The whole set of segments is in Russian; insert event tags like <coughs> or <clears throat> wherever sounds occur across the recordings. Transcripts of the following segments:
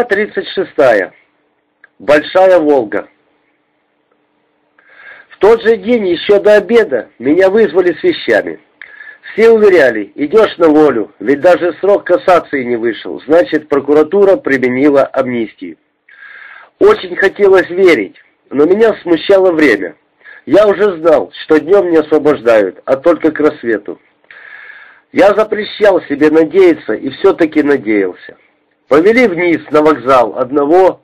Глава 36. Большая Волга. В тот же день, еще до обеда, меня вызвали с вещами. Все уверяли, идешь на волю, ведь даже срок кассации не вышел, значит, прокуратура применила амнистию. Очень хотелось верить, но меня смущало время. Я уже знал, что днем не освобождают, а только к рассвету. Я запрещал себе надеяться и все-таки надеялся. Повели вниз на вокзал одного,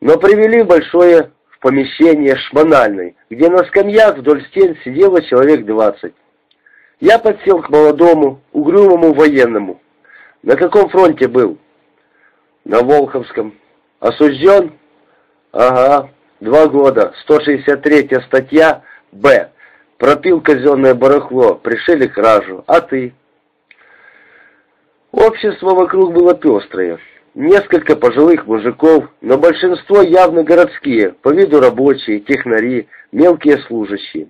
но привели большое в помещение шмональной, где на скамьях вдоль стен сидело человек двадцать. Я подсел к молодому, угрюмому военному. На каком фронте был? На Волховском. Осужден? Ага, два года. 163 статья Б. Пропил казенное барахло, пришили кражу. А ты? Общество вокруг было пестрое. Несколько пожилых мужиков, но большинство явно городские, по виду рабочие, технари, мелкие служащие.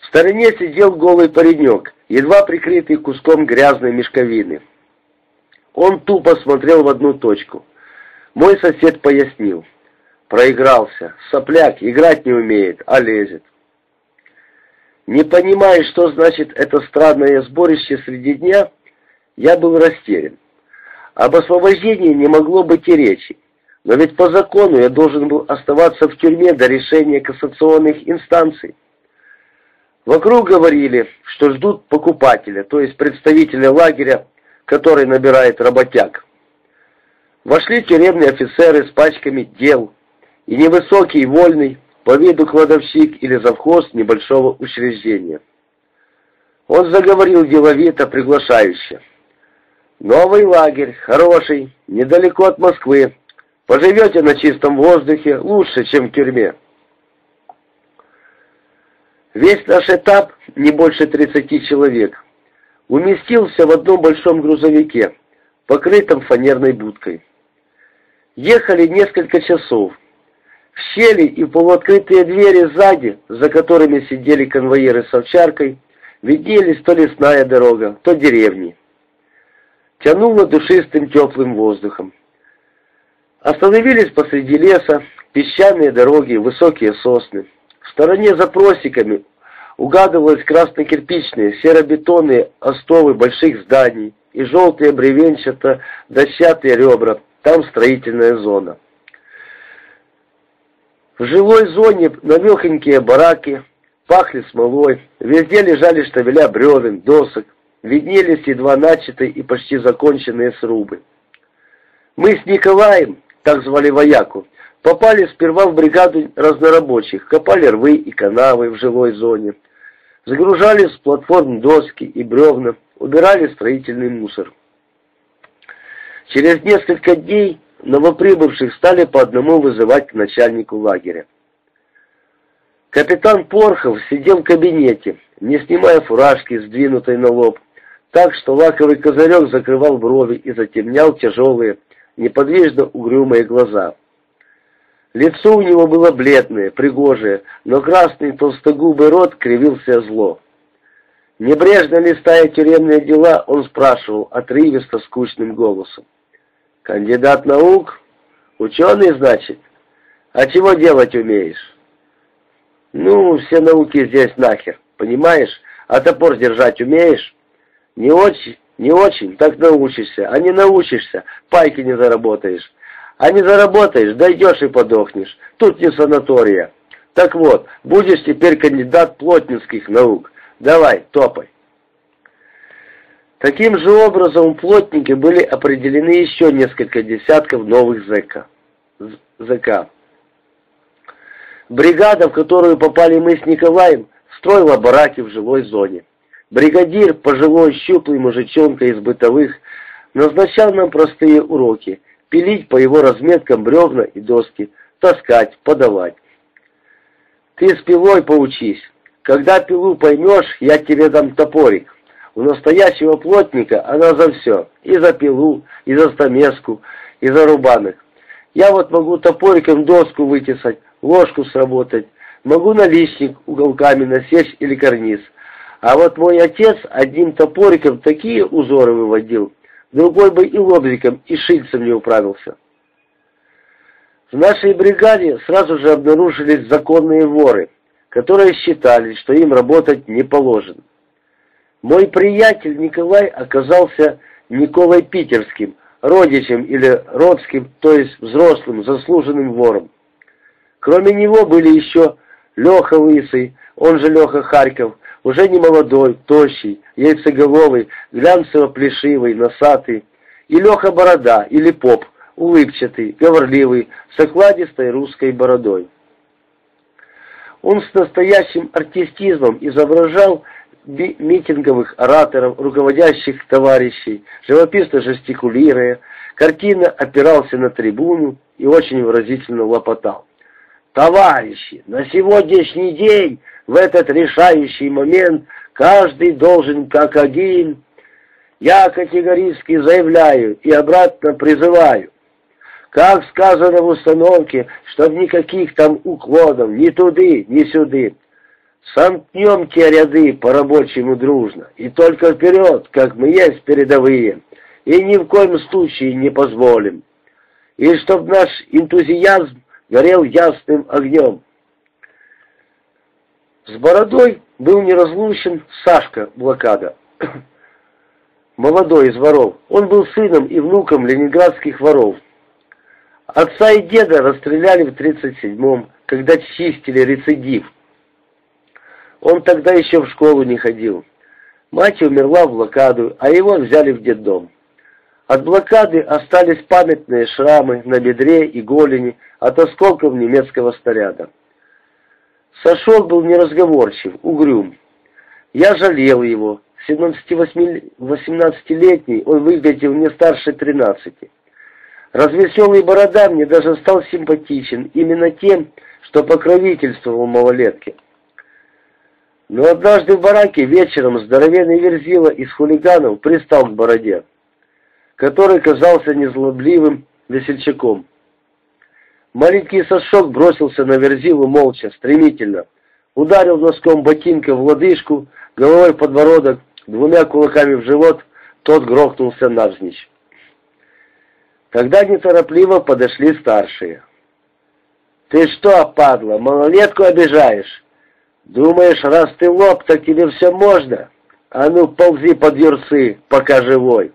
В стороне сидел голый паренек, едва прикрытый куском грязной мешковины. Он тупо смотрел в одну точку. Мой сосед пояснил. Проигрался. Сопляк, играть не умеет, а лезет. Не понимая, что значит это странное сборище среди дня, я был растерян. Об освобождении не могло быть и речи. Но ведь по закону я должен был оставаться в тюрьме до решения кассационных инстанций. Вокруг говорили, что ждут покупателя, то есть представителя лагеря, который набирает работяг. Вошли тюремные офицеры с пачками дел, и невысокий, вольный, по виду кладовщик или завхоз небольшого учреждения. Он заговорил деловито, приглашающе. Новый лагерь, хороший, недалеко от Москвы. Поживете на чистом воздухе лучше, чем в тюрьме. Весь наш этап, не больше 30 человек, уместился в одном большом грузовике, покрытом фанерной будкой. Ехали несколько часов. В щели и полуоткрытые двери сзади, за которыми сидели конвоиры с овчаркой, виднелись то лесная дорога, то деревни тянуло душистым теплым воздухом. Остановились посреди леса, песчаные дороги, высокие сосны. В стороне за просеками угадывались красно-кирпичные, серо-бетонные остовы больших зданий и желтые бревенчато-дощатые ребра, там строительная зона. В жилой зоне навехонькие бараки пахли смолой, везде лежали штабеля бревен, досок, виднелись едва начатые и почти законченные срубы. Мы с Николаем, так звали вояку, попали сперва в бригаду разнорабочих, копали рвы и канавы в жилой зоне, загружали с платформ доски и бревна, убирали строительный мусор. Через несколько дней новоприбывших стали по одному вызывать к начальнику лагеря. Капитан Порхов сидел в кабинете, не снимая фуражки, сдвинутой на лоб, так что лаковый козырек закрывал брови и затемнял тяжелые, неподвижно угрюмые глаза. Лицо у него было бледное, пригожее, но красный толстогубый рот кривился зло. Небрежно листая тюремные дела, он спрашивал отрывисто скучным голосом. «Кандидат наук? Ученый, значит? А чего делать умеешь?» «Ну, все науки здесь нахер, понимаешь? А топор держать умеешь?» Не очень, не очень, так научишься. А не научишься, пайки не заработаешь. А не заработаешь, дойдешь и подохнешь. Тут не санатория. Так вот, будешь теперь кандидат плотницких наук. Давай, топай. Таким же образом плотники были определены еще несколько десятков новых ЗК. ЗК. Бригада, в которую попали мы с Николаем, строила бараки в жилой зоне. Бригадир, пожилой щуплый мужичонка из бытовых, назначал нам простые уроки, пилить по его разметкам бревна и доски, таскать, подавать. Ты с пилой поучись. Когда пилу поймешь, я тебе дам топорик. У настоящего плотника она за все. И за пилу, и за стамеску, и за рубанок. Я вот могу топориком доску вытесать, ложку сработать. Могу наличник уголками насечь или карниз. А вот мой отец одним топориком такие узоры выводил, другой бы и лобзиком, и шильцем не управился. В нашей бригаде сразу же обнаружились законные воры, которые считали, что им работать не положено. Мой приятель Николай оказался Николой Питерским, родичем или родским, то есть взрослым, заслуженным вором. Кроме него были еще Леха Лысый, он же Леха Харьков, уже не молодой, тощий, яйцеголовый, глянцево-плешивый, носатый, и Леха Борода, или Поп, улыбчатый, говорливый, с окладистой русской бородой. Он с настоящим артистизмом изображал митинговых ораторов, руководящих товарищей, живописно жестикулируя, картина опирался на трибуну и очень выразительно лопотал. «Товарищи, на сегодняшний день, в этот решающий момент, каждый должен как один. Я категорически заявляю и обратно призываю. Как сказано в установке, чтоб никаких там уклонов, ни туды, ни сюды. Сомкнем те ряды по-рабочему дружно, и только вперед, как мы есть передовые, и ни в коем случае не позволим. И чтоб наш энтузиазм горел ясным огнем. С бородой был неразлучен Сашка Блокада, <clears throat> молодой из воров. Он был сыном и внуком ленинградских воров. Отца и деда расстреляли в 37-м, когда чистили рецидив. Он тогда еще в школу не ходил. Мать умерла в блокаду, а его взяли в детдом. От блокады остались памятные шрамы на бедре и голени от осколков немецкого снаряда. Сашок был неразговорчив, угрюм. Я жалел его. 17-18-летний он выглядел не старше 13. Развеселый борода мне даже стал симпатичен именно тем, что покровительствовал малолетке. Но однажды в бараке вечером здоровенный верзила из хулиганов пристал к бороде, который казался незлобливым весельчаком. Маленький Сашок бросился на верзилу молча, стремительно, ударил носком ботинка в лодыжку, головой в подбородок, двумя кулаками в живот, тот грохнулся навзничь. Тогда неторопливо подошли старшие. «Ты что, падла, малолетку обижаешь? Думаешь, раз ты лоб, так тебе все можно? А ну, ползи под юрцы, пока живой!»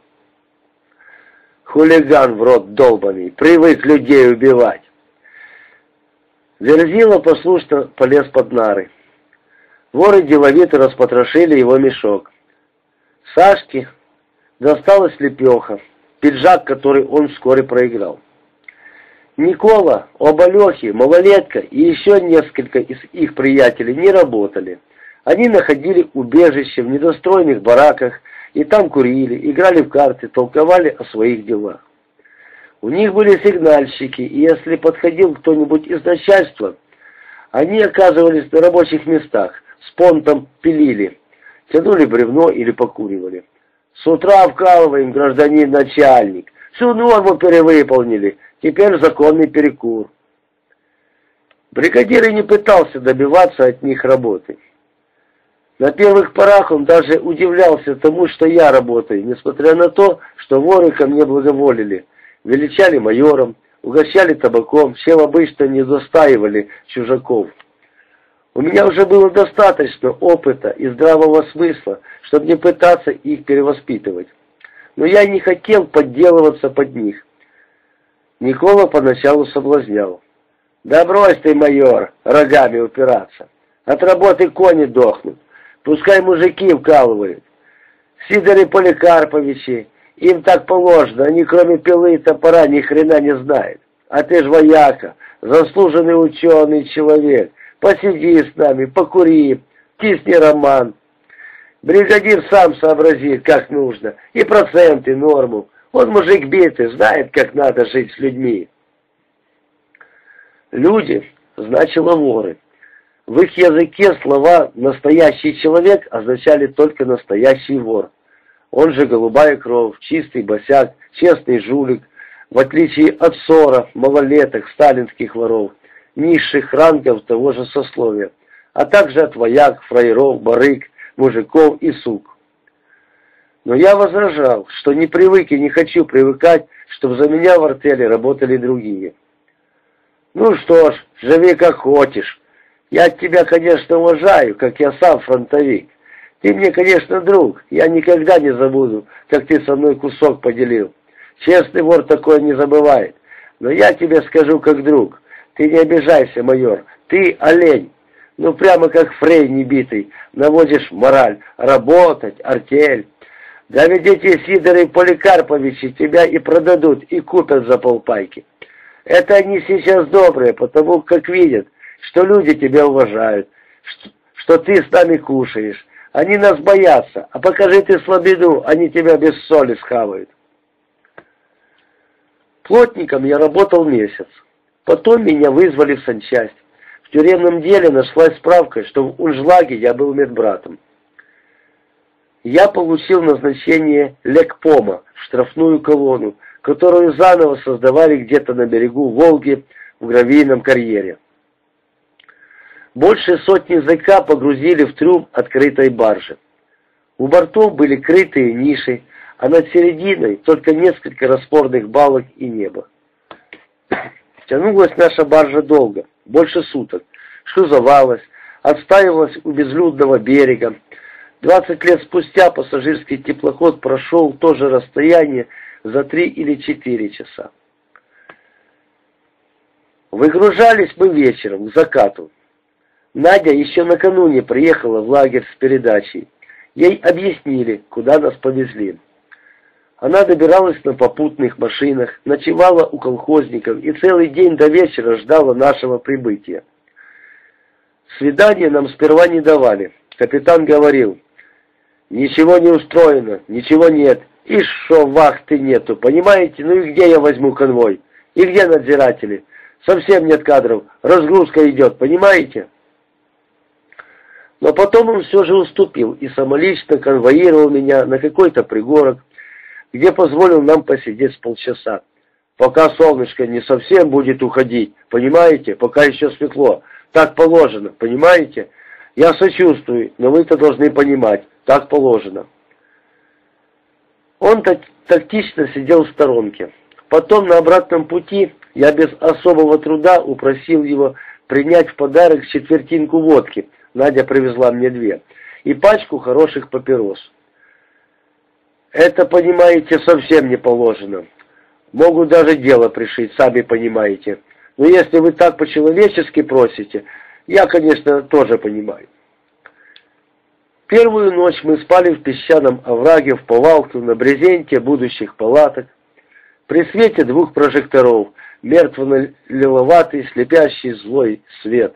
Хулиган в рот долбанный, привык людей убивать. Верзила послушно полез под нары. Воры деловито распотрошили его мешок. Сашке досталась лепеха, пиджак, который он вскоре проиграл. Никола, оба Лехи, малолетка и еще несколько из их приятелей не работали. Они находили убежище в недостроенных бараках и там курили, играли в карты, толковали о своих делах. У них были сигнальщики, и если подходил кто-нибудь из начальства, они оказывались на рабочих местах, с понтом пилили, тянули бревно или покуривали. С утра вкалываем, гражданин начальник. Всю норму перевыполнили. Теперь законный перекур. Бригадир и не пытался добиваться от них работы. На первых порах он даже удивлялся тому, что я работаю, несмотря на то, что воры ко мне благоволили, величали майором, угощали табаком, чем обычно не застаивали чужаков. У меня уже было достаточно опыта и здравого смысла, чтобы не пытаться их перевоспитывать. Но я не хотел подделываться под них. Никола поначалу соблазнял. «Да брось ты, майор, рогами упираться. От работы кони дохнут. Пускай мужики вкалывают. Сидоры Поликарповичи, им так положено, они кроме пилы и топора ни хрена не знают. А ты ж вояка, заслуженный ученый человек, Посиди с нами, покури, тисни роман. Бригадир сам сообразит, как нужно, и проценты, норму. Он мужик битый, знает, как надо жить с людьми. Люди значило воры. В их языке слова «настоящий человек» означали только «настоящий вор». Он же голубая кровь, чистый босяк, честный жулик, в отличие от ссора, малолеток, сталинских воров низших рангов того же сословия, а также от вояк, фраеров, барык, мужиков и сук. Но я возражал, что не привык и не хочу привыкать, чтобы за меня в артели работали другие. Ну что ж, живи как хочешь. Я тебя, конечно, уважаю, как я сам фронтовик. Ты мне, конечно, друг. Я никогда не забуду, как ты со мной кусок поделил. Честный вор такое не забывает. Но я тебе скажу как друг. Ты не обижайся, майор. Ты олень. Ну, прямо как фрей небитый. Наводишь мораль. Работать, артель. Да ведь эти Сидоры Поликарповичи тебя и продадут, и купят за полпайки. Это они сейчас добрые, потому как видят, что люди тебя уважают, что, ты с нами кушаешь. Они нас боятся, а покажи ты слабину, они тебя без соли схавают. Плотником я работал месяц. Потом меня вызвали в санчасть. В тюремном деле нашлась справка, что в Унжлаге я был медбратом. Я получил назначение лекпома в штрафную колонну, которую заново создавали где-то на берегу Волги в гравийном карьере. Больше сотни языка погрузили в трюм открытой баржи. У бортов были крытые ниши, а над серединой только несколько распорных балок и небо. <coughs> Тянулась наша баржа долго, больше суток, шлюзовалась, отстаивалась у безлюдного берега. Двадцать лет спустя пассажирский теплоход прошел то же расстояние за три или четыре часа. Выгружались мы вечером, к закату. Надя еще накануне приехала в лагерь с передачей. Ей объяснили, куда нас повезли. Она добиралась на попутных машинах, ночевала у колхозников и целый день до вечера ждала нашего прибытия. Свидание нам сперва не давали. Капитан говорил, «Ничего не устроено, ничего нет, и шо вахты нету, понимаете? Ну и где я возьму конвой? И где надзиратели? Совсем нет кадров, разгрузка идет, понимаете?» Но потом он все же уступил и самолично конвоировал меня на какой-то пригорок, где позволил нам посидеть полчаса. Пока солнышко не совсем будет уходить, понимаете, пока еще светло. Так положено, понимаете? Я сочувствую, но вы-то должны понимать, так положено. Он так, тактично сидел в сторонке. Потом на обратном пути я без особого труда упросил его принять в подарок четвертинку водки – Надя привезла мне две. И пачку хороших папирос. Это, понимаете, совсем не положено. Могут даже дело пришить, сами понимаете. Но если вы так по-человечески просите, я, конечно, тоже понимаю. Первую ночь мы спали в песчаном овраге в повалку на брезенте будущих палаток. При свете двух прожекторов, мертво-лиловатый, слепящий злой свет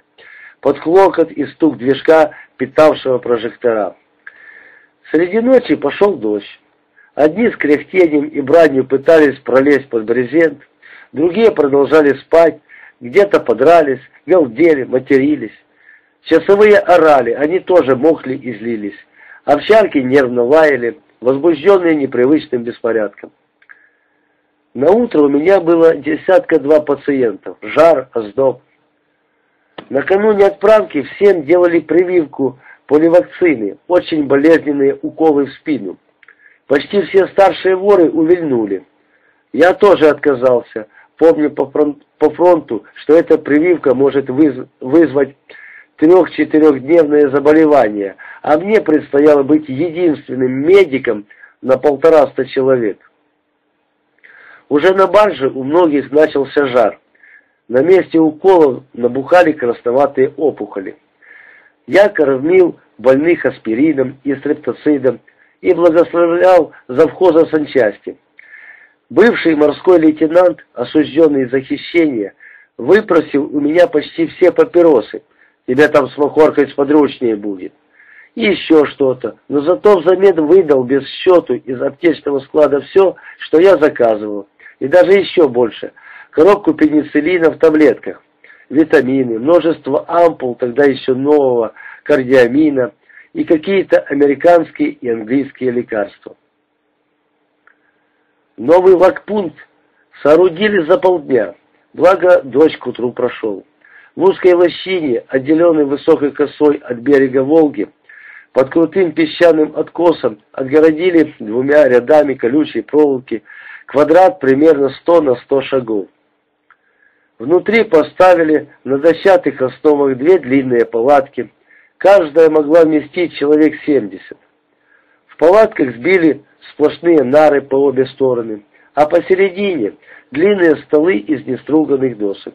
под клокот и стук движка, питавшего прожектора. Среди ночи пошел дождь. Одни с кряхтением и бранью пытались пролезть под брезент, другие продолжали спать, где-то подрались, галдели, матерились. Часовые орали, они тоже мокли и злились. Овчарки нервно лаяли, возбужденные непривычным беспорядком. На утро у меня было десятка-два пациентов, жар, оздоб. Накануне отправки всем делали прививку поливакцины, очень болезненные уколы в спину. Почти все старшие воры увильнули. Я тоже отказался, помня по, фронт, по фронту, что эта прививка может выз, вызвать трех-четырехдневное заболевание, а мне предстояло быть единственным медиком на полтораста человек. Уже на барже у многих начался жар. На месте уколов набухали красноватые опухоли. Я кормил больных аспирином и стрептоцидом и благословлял завхоза санчасти. Бывший морской лейтенант, осужденный за хищение, выпросил у меня почти все папиросы. Тебе там с махоркой сподручнее будет. И еще что-то, но зато взамен выдал без счету из аптечного склада все, что я заказывал, и даже еще больше – коробку пенициллина в таблетках, витамины, множество ампул тогда еще нового кардиамина и какие-то американские и английские лекарства. Новый лагпункт соорудили за полдня, благо дождь к утру прошел. В узкой лощине, отделенной высокой косой от берега Волги, под крутым песчаным откосом отгородили двумя рядами колючей проволоки квадрат примерно 100 на 100 шагов. Внутри поставили на дощатых основах две длинные палатки, каждая могла вместить человек 70. В палатках сбили сплошные нары по обе стороны, а посередине длинные столы из неструганных досок.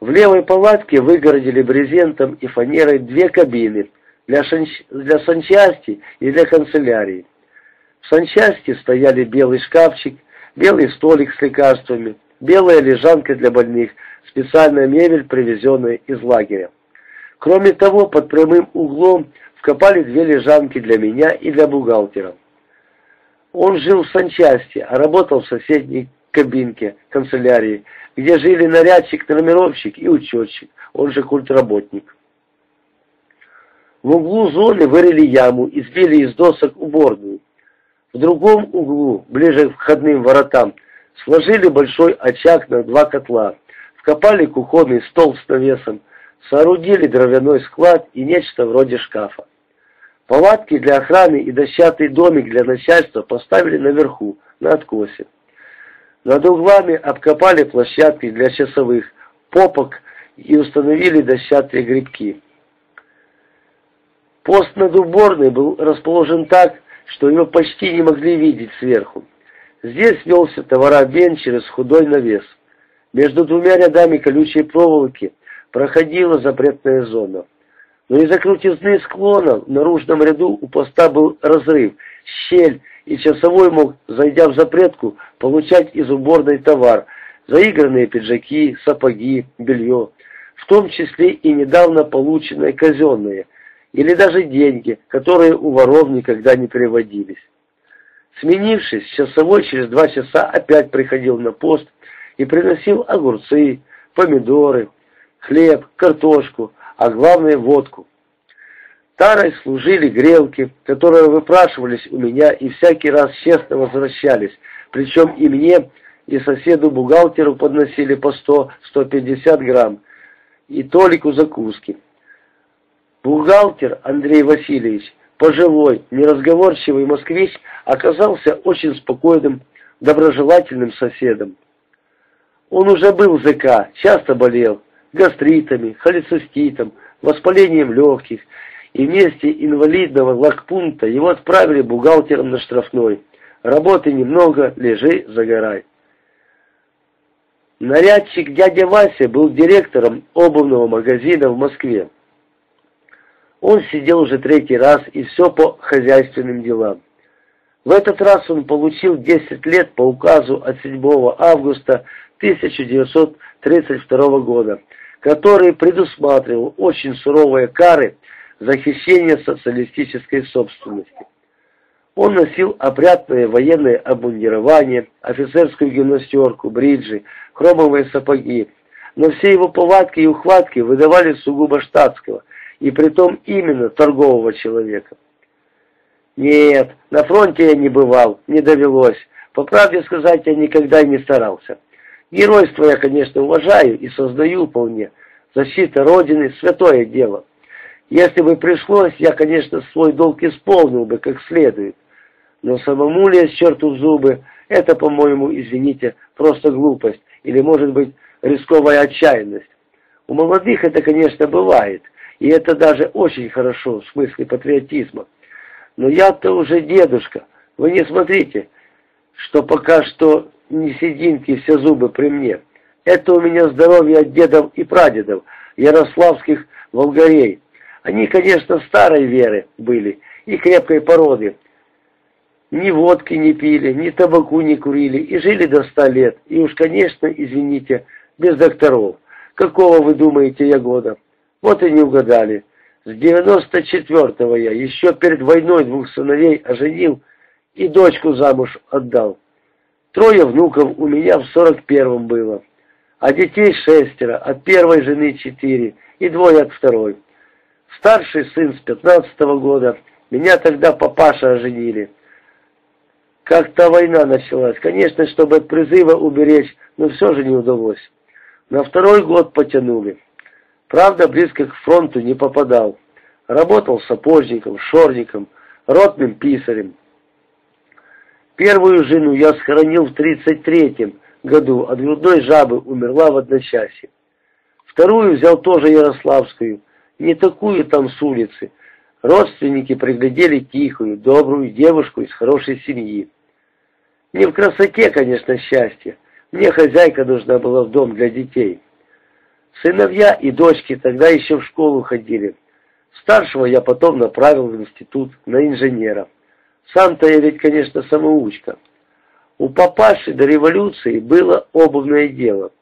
В левой палатке выгородили брезентом и фанерой две кабины для, шанч... для санчасти и для канцелярии. В санчасти стояли белый шкафчик, белый столик с лекарствами, белая лежанка для больных, специальная мебель, привезенная из лагеря. Кроме того, под прямым углом вкопали две лежанки для меня и для бухгалтера. Он жил в санчасти, а работал в соседней кабинке канцелярии, где жили нарядчик, номеровщик и учетчик, он же культработник. В углу зоны вырыли яму и сбили из досок уборную. В другом углу, ближе к входным воротам, сложили большой очаг на два котла, вкопали кухонный стол с навесом, соорудили дровяной склад и нечто вроде шкафа. Палатки для охраны и дощатый домик для начальства поставили наверху, на откосе. Над углами обкопали площадки для часовых, попок и установили дощатые грибки. Пост над уборной был расположен так, что его почти не могли видеть сверху. Здесь велся товарообмен через худой навес. Между двумя рядами колючей проволоки проходила запретная зона. Но из-за крутизны склона в наружном ряду у поста был разрыв, щель, и часовой мог, зайдя в запретку, получать из уборной товар, заигранные пиджаки, сапоги, белье, в том числе и недавно полученные казенные, или даже деньги, которые у воров никогда не переводились. Сменившись, часовой через два часа опять приходил на пост и приносил огурцы, помидоры, хлеб, картошку, а главное водку. Тарой служили грелки, которые выпрашивались у меня и всякий раз честно возвращались, причем и мне, и соседу-бухгалтеру подносили по 100-150 грамм, и Толику закуски. Бухгалтер Андрей Васильевич, пожилой, неразговорчивый москвич, оказался очень спокойным, доброжелательным соседом. Он уже был ЗК, часто болел, гастритами, холециститом, воспалением легких, и вместе инвалидного лагпункта его отправили бухгалтером на штрафной. Работы немного, лежи, загорай. Нарядчик дядя Вася был директором обувного магазина в Москве. Он сидел уже третий раз и все по хозяйственным делам. В этот раз он получил 10 лет по указу от 7 августа 1932 года, который предусматривал очень суровые кары за хищение социалистической собственности. Он носил опрятное военное обмундирование, офицерскую гимнастерку, бриджи, хромовые сапоги, но все его повадки и ухватки выдавали сугубо штатского, и притом именно торгового человека. Нет, на фронте я не бывал, не довелось. По правде сказать, я никогда не старался. Геройство я, конечно, уважаю и создаю вполне. Защита Родины – святое дело. Если бы пришлось, я, конечно, свой долг исполнил бы как следует. Но самому лезть черту в зубы – это, по-моему, извините, просто глупость или, может быть, рисковая отчаянность. У молодых это, конечно, бывает, и это даже очень хорошо в смысле патриотизма. Но я-то уже дедушка, вы не смотрите, что пока что не сединки все зубы при мне. Это у меня здоровье от дедов и прадедов, ярославских волгарей. Они, конечно, старой веры были и крепкой породы. Ни водки не пили, ни табаку не курили и жили до ста лет. И уж, конечно, извините, без докторов. Какого вы думаете я года? Вот и не угадали. С девяносто четвертого я, еще перед войной двух сыновей оженил и дочку замуж отдал. Трое внуков у меня в сорок первом было, а детей шестеро, от первой жены четыре и двое от второй. Старший сын с пятнадцатого года, меня тогда папаша оженили. Как-то война началась, конечно, чтобы от призыва уберечь, но все же не удалось. На второй год потянули. Правда, близко к фронту не попадал. Работал сапожником, шорником, ротным писарем. Первую жену я схоронил в 33-м году, от грудной жабы умерла в одночасье. Вторую взял тоже Ярославскую, не такую там с улицы. Родственники приглядели тихую, добрую девушку из хорошей семьи. Не в красоте, конечно, счастье. Мне хозяйка нужна была в дом для детей. Сыновья и дочки тогда еще в школу ходили. Старшего я потом направил в институт на инженера. Сам-то я ведь, конечно, самоучка. У папаши до революции было обувное дело.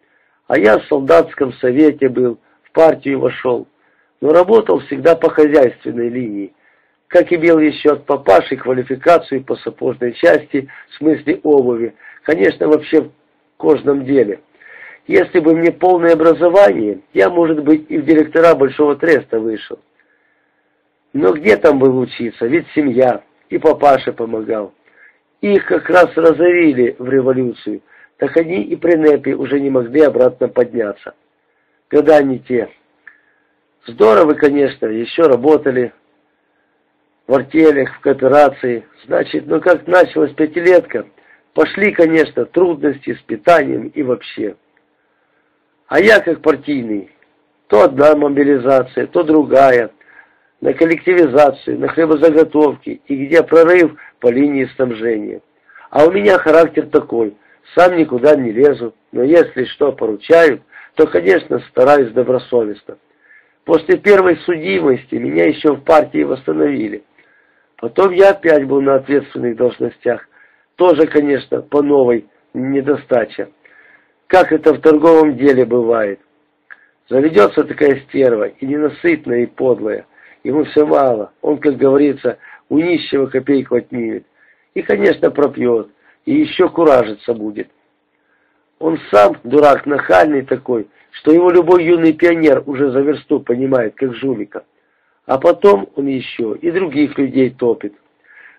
А я в солдатском совете был, в партию вошел, но работал всегда по хозяйственной линии, как имел еще от папаши квалификацию по сапожной части в смысле обуви, конечно, вообще в кожном деле. Если бы мне полное образование, я, может быть, и в директора Большого Треста вышел. Но где там был учиться, ведь семья, и папаша помогал. Их как раз разорили в революцию, так они и при НЭПе уже не могли обратно подняться. Года не те. Здорово, конечно, еще работали в артелях, в кооперации. Значит, ну как началась пятилетка, пошли, конечно, трудности с питанием и вообще. А я как партийный, то одна мобилизация, то другая, на коллективизацию, на хлебозаготовки и где прорыв по линии снабжения. А у меня характер такой – сам никуда не лезу, но если что поручают, то, конечно, стараюсь добросовестно. После первой судимости меня еще в партии восстановили. Потом я опять был на ответственных должностях. Тоже, конечно, по новой недостача. Как это в торговом деле бывает. Заведется такая стерва, и ненасытная, и подлая. Ему все мало. Он, как говорится, у нищего копейку отнимет. И, конечно, пропьет и еще куражиться будет. Он сам, дурак нахальный такой, что его любой юный пионер уже за версту понимает, как жулика. А потом он еще и других людей топит.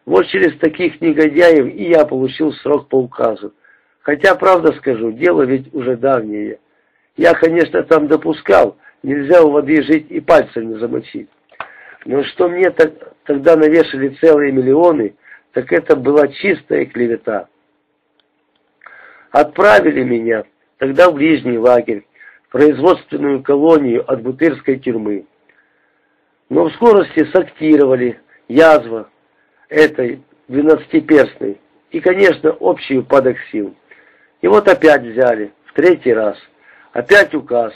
Вот через таких негодяев и я получил срок по указу. Хотя, правда скажу, дело ведь уже давнее. Я, конечно, там допускал, нельзя у воды жить и пальцем не замочить. Но что мне так, тогда навешали целые миллионы, так это была чистая клевета. Отправили меня тогда в ближний лагерь, в производственную колонию от Бутырской тюрьмы. Но в скорости сактировали язва этой двенадцатиперстной и, конечно, общий упадок сил. И вот опять взяли, в третий раз. Опять указ,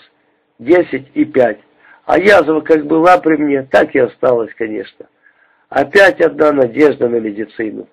десять и пять. А язва как была при мне, так и осталась, конечно. Опять одна надежда на медицину.